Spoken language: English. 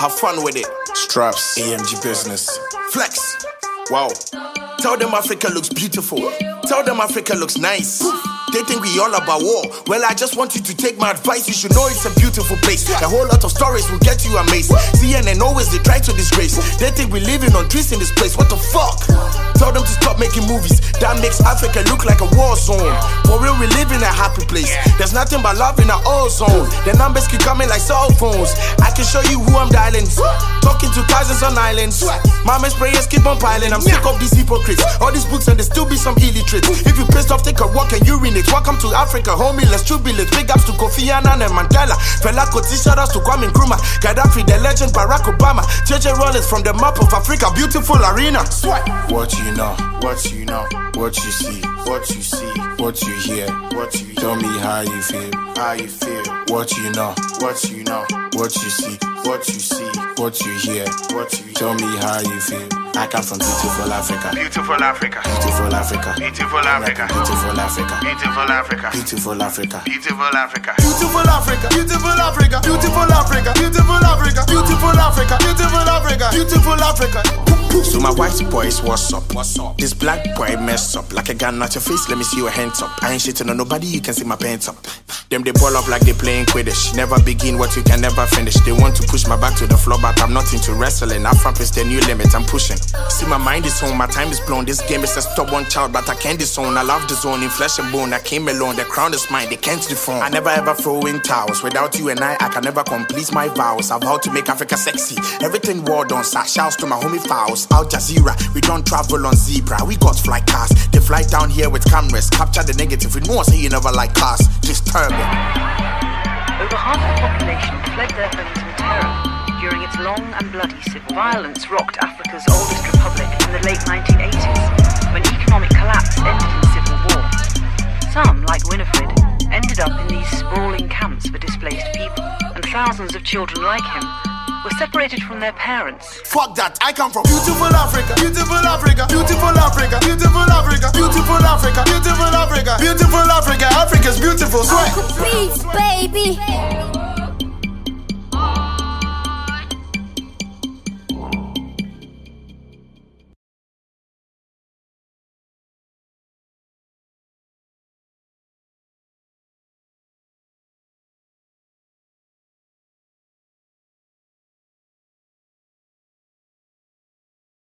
Have fun with it. Straps, AMG business. Flex. Wow. Tell them Africa looks beautiful. Tell them Africa looks nice. They think we all about war. Well, I just want you to take my advice. You should know it's a beautiful place. A whole lot of stories will get you amazed. CNN always they try to disgrace. They think we living on trees in this place. What the fuck? Tell them to stop making movies. That makes Africa look like a war zone. For real, we live in a happy place. There's nothing but love in our own zone. The numbers keep coming like cell phones. I can show you who I'm dialing. Talking to cousins on islands. Mama's prayers keep on piling. I'm sick of these hypocrites. All these books and there still be some illiterates. If you pissed off, take a walk and urinate. Welcome to Africa, homie. Let's jubilate. Big ups to Kofi Annan and Mandela. Fela Kuti, shout outs to Kwame Nkrumah. Gaddafi, the legend, Barack Obama. JJ Rawlings from the map of Africa. Beautiful arena. What you know, what you know, what you see, what you see, what you hear, what you hear. tell me how you feel, how you feel. What you know, what you know, what you see, what you see, what you hear, what you tell me how you feel. I come from beautiful Africa. Beautiful Africa. Beautiful Africa. Beautiful Africa. Beautiful Africa. Beautiful Africa. Beautiful Africa. Beautiful Africa. Beautiful Africa. Beautiful Africa. Beautiful Africa. Beautiful Africa. Beautiful Africa. Beautiful Africa. Beautiful Africa. So my white boys, what's up? What's up? This black boy mess up like a gun at your face. Let me see your hands up. I ain't shitting on nobody. You can see my pants up. Them they ball up like they playing Quidditch. Never begin what you can never finish. They want to push my back to the floor, but I'm not into wrestling. Afro is the new limit. I'm pushing. See my mind is home, my time is blown. This game is a stubborn child, but I can't disown. I love the zone in flesh and bone. I came alone. The crown is mine. They can't dethrone. I never ever throw in towels. Without you and I, I can never complete my vows. I vowed to make Africa sexy. Everything war done. Shouts to my homie fouls. Al Jazeera, we don't travel on zebra. We got fly cars. They fly down here with cameras. Capture the negative. We know say you never like cars. Disturbing. Over half the population fled their homes in terror long and bloody civil violence rocked Africa's oldest republic in the late 1980s, when economic collapse ended in civil war. Some, like Winifred, ended up in these sprawling camps for displaced people, and thousands of children like him were separated from their parents. Fuck that. I come from beautiful Africa. Beautiful Africa. Beautiful Africa. Beautiful Africa. Beautiful Africa. Beautiful Africa. Beautiful Africa. Africa's beautiful. Swear. Uncle Beats, baby.